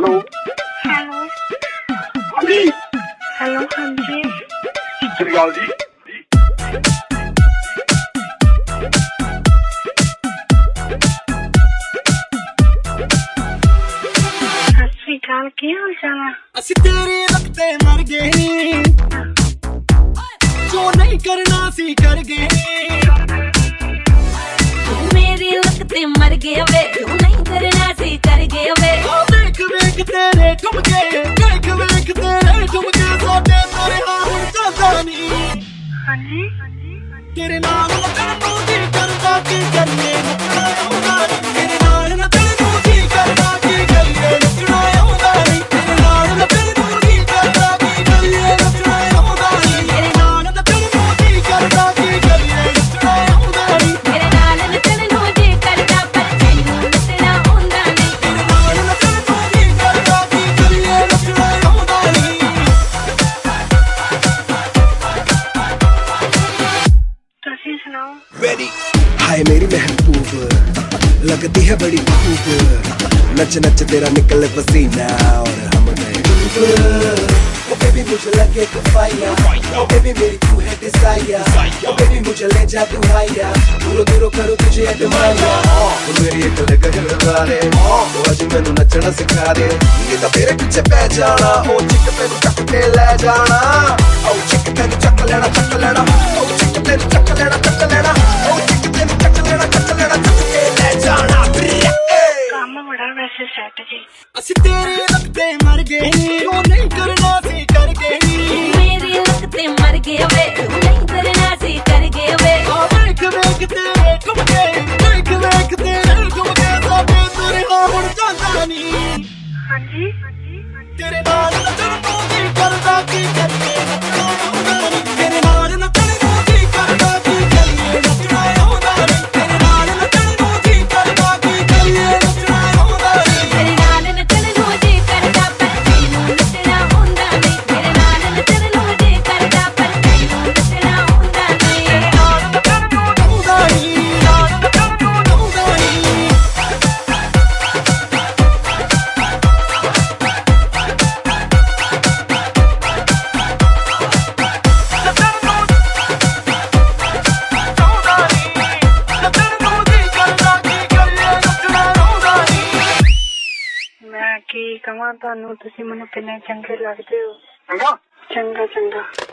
Hello hello हाँ जी hello हाँ जी श्रीकाल जी श्रीकाल की हो तेरे रखते मर गए जो नहीं करना सी कर गए मेरी लगते मर गए ਵੇਖਦੇ ਨੇ ਘੁੰਮ ਕੇ ਵੇਖ ਵੇਖਦੇ ਨੇ ਘੁੰਮ ਕੇ ਸਾਡੇ ਸਾਰੇ ਹਾਂ ਹੁਣ ਚੱਲਦਾ ਨਹੀਂ ਹਾਂਜੀ। ਤੇਰੇ ਨਾਲ ਲੱਗਣ ਤੋਂ ਦੀ ਕਰਦਾ ਕੀ ਜੰਨੇ ਮੁਕਰਾਇਆ है मेरी महबूब। लगती है बड़ी खूब। नच नच, तेरा निकल पसीना और हम गए बेबी मुझे लगे तो फाया बेबी मेरी तू है डिज़ायर बेबी मुझे ले जा तू हाया दूरो दूरो करो तुझे अडमाया ओ मेरी एक लग गहरा रे ओ आज मैनू नचना सिखा दे। ये तो तेरे पीछे पै जाना। ओ चिक तेनू चक ले जाना। ओ चिक तेनू चक लेना चक लेना। ओ चिक तेनू चक लेना ਬੜਾ ਵੈਸੇ ਸੈੱਟ ਜੀ। ਅਸੀਂ ਤੇਰੇ ਵਕਤੇ ਮਰ ਗਏ ਉਹ ਨਹੀਂ ਕਰਨਾ ਸੀ ਕਰ ਗਏ ਨੀ ਤੂੰ ਮੇਰੇ ਮਰ ਗਿਆ ਵੇ ਤੂੰ ਨਹੀਂ ਕਰਨਾ ਸੀ ਕਰ ਗਿਆ ਵੇ। ਆ ਵੇਖ ਵੇਖ ਤੇਰੇ ਠੁਮ ਗਏ ਵੇਖ ਵੇਖ ਤੇਰੇ ਠੁਮ ਗਏ ਸਾਡੇ ਤੇਰੇ ਹੁਣ ਜਾਂਦਾ ਨਹੀਂ। ਹਾਂਜੀ। ਤੇਰੇ ਨਾਲ ਮੈਂ ਕੀ ਕਹਾਂ ਤੁਹਾਨੂੰ? ਤੁਸੀਂ ਮੈਨੂੰ ਕਿੰਨੇ ਚੰਗੇ ਲੱਗਦੇ ਹੋ। ਚੰਗਾ। ਚੰਗਾ ਚੰਗਾ।